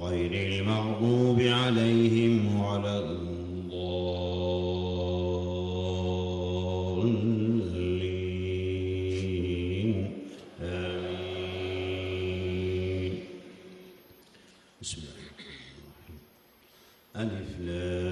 غير المغضوب عليهم ولا الضالين. آمين. بسم الله الرحمن الرحيم. ألف لام.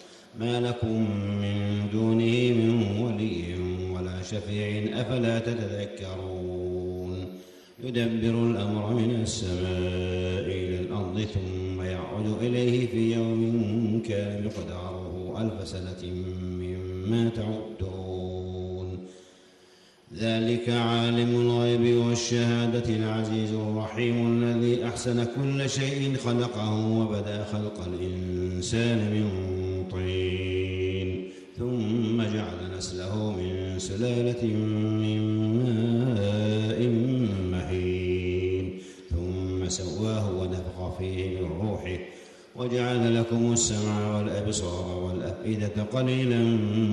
ما لكم من دونه من ولي ولا شفيع أفلا تتذكرون؟ يدبر الأمر من السماء إلى الأرض ثم يعود إليه في يوم كان مقداره ألف سنة مما تعدون. ذلك عالم الغيب والشهادة العزيز الرحيم الذي أحسن كل شيء خلقه وبدأ خلق الإنسان من طين ثم جعل نسله من سلالة من ماء مهين. ثم سواه ونفخ فيه من روحه. وجعل لكم السمع والأبصار والأفئدة قليلا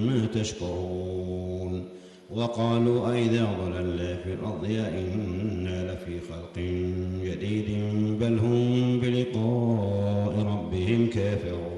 ما تشكرون. وقالوا أئذا ضللنا في الأرض أئنا لفي خلق جديد بل هم بلقاء ربهم كافرون.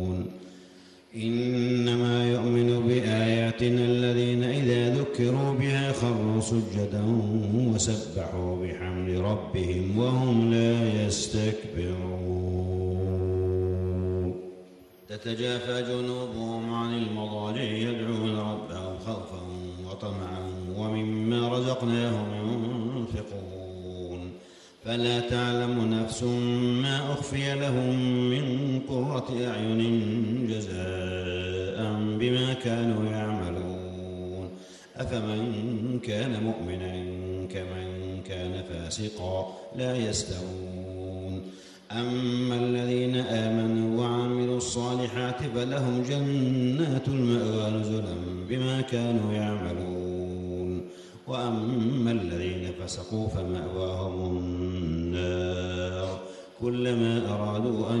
إنما يؤمن بآياتنا الذين إذا ذكروا بها خروا سجدا وسبحوا بحمد ربهم وهم لا يستكبرون. تتجافى جنوبهم عن المضاجع يدعون ربهم خوفا وطمعا ومما رزقناهم ينفقون. فلا تعلم نفس ما أخفي لهم من قرة أعين جزاء بما كانوا يعملون. أفمن كان مؤمنا كمن كان فاسقا لا يستوون. أما الذين آمنوا وعملوا الصالحات فلهم جنات المأوى نزلا بما كانوا يعملون. وأما الذين فسقوا فمأواهم النار. كلما أرادوا أن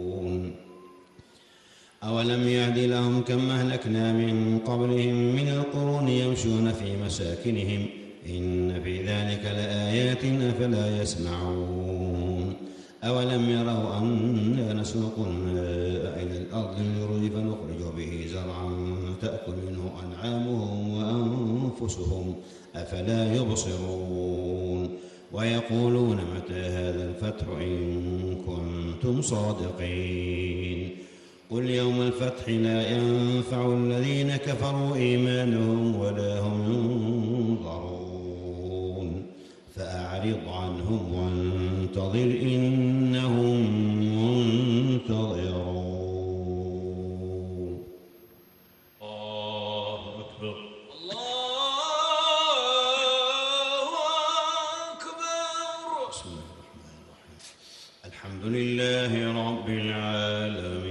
أولم يهد لهم كم أهلكنا من قبلهم من القرون يمشون في مساكنهم إن في ذلك لآيات أفلا يسمعون. أولم يروا أنا نسوق الماء إلى الأرض الجرز فنخرج به زرعا تأكل منه أنعامهم وأنفسهم أفلا يبصرون. ويقولون متى هذا الفتح إن كنتم صادقين. قل يوم الفتح لا ينفع الذين كفروا إيمانهم ولا هم ينظرون. فأعرض عنهم وانتظر إنهم منتظرون. الله أكبر. الله أكبر. بسم الله الرحمن الرحيم. الحمد لله رب العالمين.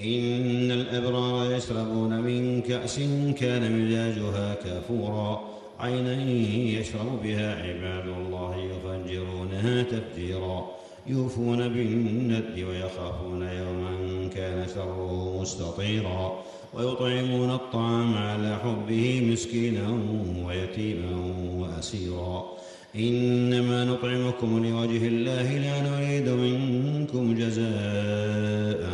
إن الأبرار يشربون من كأس كان مزاجها كافورا. عينا يشرب بها عباد الله يفجرونها تفجيرا. يوفون بالند ويخافون يوما كان شره مستطيرا. ويطعمون الطعام على حبه مسكينا ويتيما وأسيرا. إنما نطعمكم لوجه الله لا نريد منكم جزاء.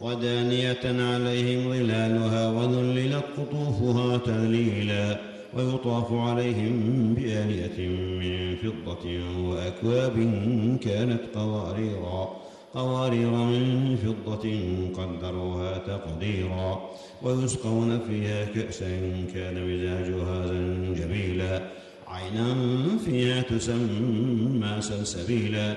ودانية عليهم ظلالها وذللت قطوفها تذليلا ويطاف عليهم بآلية من فضة وأكواب كانت قواريرا قوارير من فضة قدروها تقديرا ويسقون فيها كأسا كان مزاجها زنجبيلا عينا فيها تسمى سلسبيلا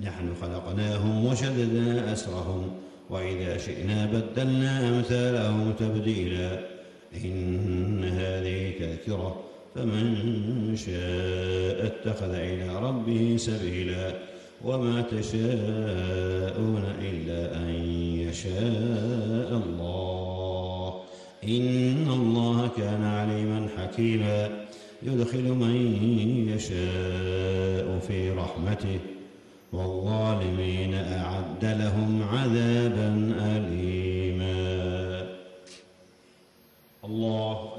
نحن خلقناهم وشددنا أسرهم وإذا شئنا بدلنا أمثالهم تبديلا إن هذه تذكرة فمن شاء اتخذ إلى ربه سبيلا وما تشاءون إلا أن يشاء الله إن الله كان عليما حكيما يدخل من يشاء في رحمته والظالمين أعد لهم عذابا أليما. الله